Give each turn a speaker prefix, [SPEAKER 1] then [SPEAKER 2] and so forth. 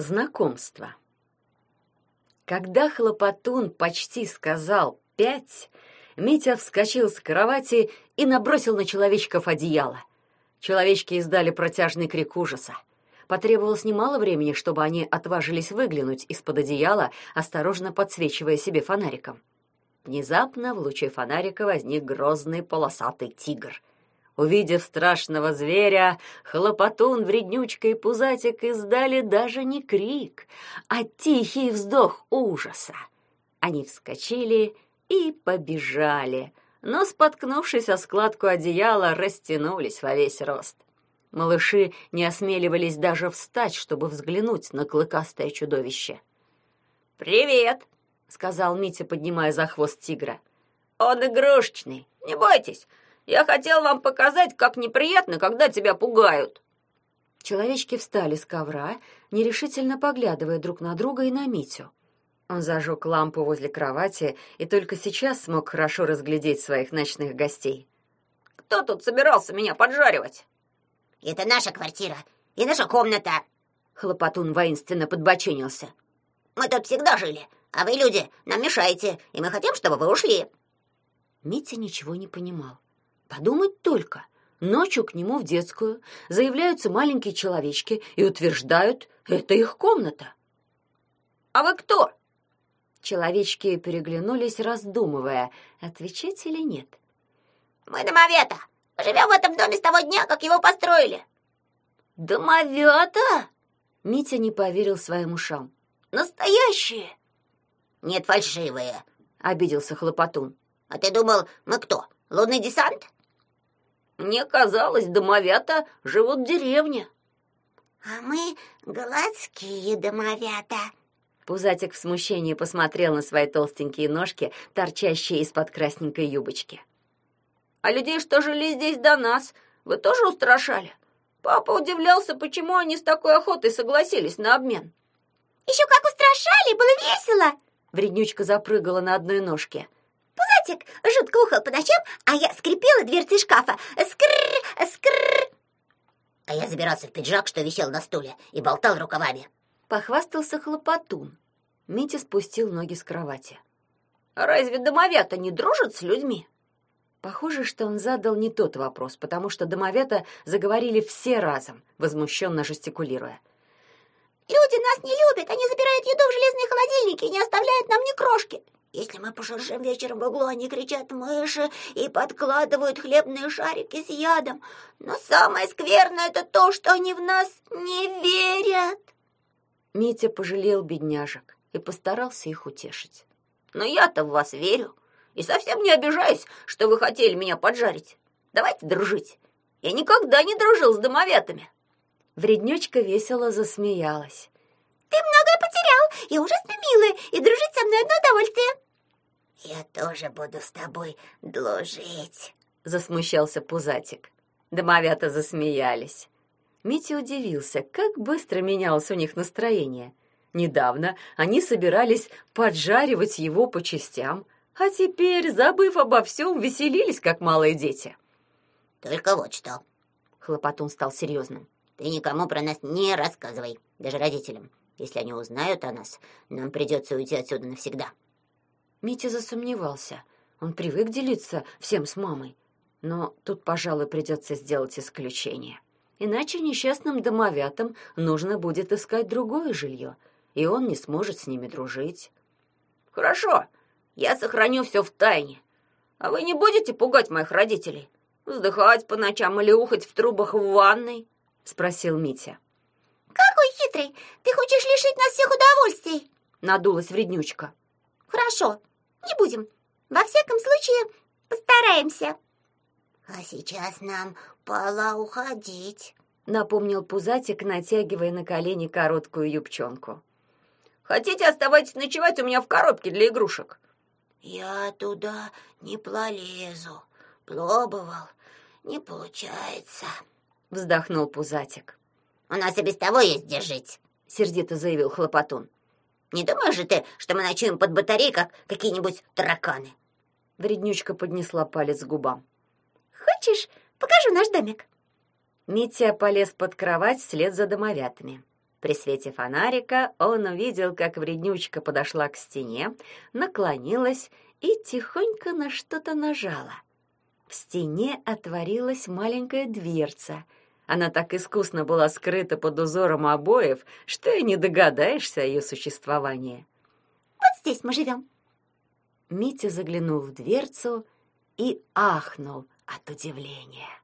[SPEAKER 1] Знакомство. Когда хлопотун почти сказал «пять», Митя вскочил с кровати и набросил на человечков одеяло. Человечки издали протяжный крик ужаса. Потребовалось немало времени, чтобы они отважились выглянуть из-под одеяла, осторожно подсвечивая себе фонариком. Внезапно в луче фонарика возник грозный полосатый тигр. Увидев страшного зверя, хлопотун, вреднючка и пузатик издали даже не крик, а тихий вздох ужаса. Они вскочили и побежали, но, споткнувшись о складку одеяла, растянулись во весь рост. Малыши не осмеливались даже встать, чтобы взглянуть на клыкастое чудовище. «Привет!» — сказал Митя, поднимая за хвост тигра. «Он игрушечный, не бойтесь, я хотел вам показать, как неприятно, когда тебя пугают. Человечки встали с ковра, нерешительно поглядывая друг на друга и на Митю. Он зажег лампу возле кровати и только сейчас смог хорошо разглядеть своих ночных гостей. Кто тут собирался меня поджаривать?
[SPEAKER 2] Это наша квартира и наша комната.
[SPEAKER 1] Хлопотун воинственно подбоченился.
[SPEAKER 2] Мы тут всегда жили, а вы, люди, нам мешаете, и мы хотим, чтобы вы ушли.
[SPEAKER 1] Митя ничего не понимал. Подумать только. Ночью к нему в детскую заявляются маленькие человечки и утверждают, это их комната. «А вы кто?» Человечки переглянулись, раздумывая, отвечать или нет.
[SPEAKER 2] «Мы домовята. Живем в этом доме с того дня, как его построили».
[SPEAKER 1] «Домовята?» Митя не поверил своим ушам. «Настоящие?»
[SPEAKER 2] «Нет, фальшивые», —
[SPEAKER 1] обиделся Хлопотун.
[SPEAKER 2] «А ты думал, мы кто, лунный десант?»
[SPEAKER 1] Мне казалось, домовята живут в деревне.
[SPEAKER 2] А мы гладские домовята.
[SPEAKER 1] Пузатик в смущении посмотрел на свои толстенькие ножки, торчащие из-под красненькой юбочки. А людей, что жили здесь до нас, вы тоже устрашали? Папа удивлялся, почему они с такой охотой согласились на обмен.
[SPEAKER 2] Еще как устрашали, было весело.
[SPEAKER 1] Вреднючка запрыгала на одной ножке.
[SPEAKER 2] Котик жутко ухал по ночам, а я скрипела дверцы шкафа. Скррр, скррр. А я забирался в пиджак, что висел на стуле, и болтал рукавами.
[SPEAKER 1] Похвастался хлопотун. Митя спустил ноги с кровати. «А разве домовята не дружат с людьми? Похоже, что он задал не тот вопрос, потому что домовята заговорили все разом, возмущенно жестикулируя.
[SPEAKER 2] «Люди нас не любят, они забирают еду в железные холодильники и не оставляют нам ни крошки. Если мы пошуршим вечером в углу, они кричат «мыши» и подкладывают хлебные шарики с ядом. Но самое скверное — это то, что они в нас не верят.
[SPEAKER 1] Митя пожалел бедняжек и постарался их утешить. «Но я-то в вас верю и совсем не обижаюсь, что вы хотели меня поджарить. Давайте дружить. Я никогда не дружил с домовятами». Вреднючка весело засмеялась.
[SPEAKER 2] Ты многое потерял и ужасно милая, и дружить со мной одно удовольствие. Я тоже буду с тобой дружить,
[SPEAKER 1] засмущался Пузатик. Домовята засмеялись. Митя удивился, как быстро менялось у них настроение. Недавно они собирались поджаривать его по частям, а теперь, забыв обо всем, веселились, как малые дети.
[SPEAKER 2] «Только вот что!»
[SPEAKER 1] Хлопотун стал серьезным.
[SPEAKER 2] «Ты никому про нас не рассказывай, даже родителям. Если они узнают о нас, нам придется уйти отсюда навсегда».
[SPEAKER 1] Митя засомневался. Он привык делиться всем с мамой. Но тут, пожалуй, придется сделать исключение. Иначе несчастным домовятам нужно будет искать другое жилье, и он не сможет с ними дружить. «Хорошо, я сохраню все в тайне. А вы не будете пугать моих родителей? Вздыхать по ночам или ухать в трубах в ванной?» — спросил Митя.
[SPEAKER 2] «Какой хитрый! Ты хочешь лишить нас всех удовольствий!»
[SPEAKER 1] — надулась вреднючка.
[SPEAKER 2] «Хорошо, не будем. Во всяком случае, постараемся». «А сейчас нам пора уходить», —
[SPEAKER 1] напомнил Пузатик, натягивая на колени короткую юбчонку. «Хотите, оставайтесь ночевать у меня в коробке для игрушек?»
[SPEAKER 2] «Я туда не пролезу. Пробовал. Не получается», —
[SPEAKER 1] вздохнул Пузатик.
[SPEAKER 2] У нас и без того есть где жить», —
[SPEAKER 1] сердито заявил Хлопотун.
[SPEAKER 2] «Не думаешь же ты, что мы ночуем под батареей, как какие-нибудь тараканы?»
[SPEAKER 1] Вреднючка поднесла палец к губам.
[SPEAKER 2] «Хочешь, покажу наш домик?»
[SPEAKER 1] Митя полез под кровать вслед за домовятами. При свете фонарика он увидел, как вреднючка подошла к стене, наклонилась и тихонько на что-то нажала. В стене отворилась маленькая дверца. Она так искусно была скрыта под узором обоев, что и не догадаешься о ее существовании.
[SPEAKER 2] «Вот здесь мы живем».
[SPEAKER 1] Митя заглянул в дверцу и ахнул от удивления.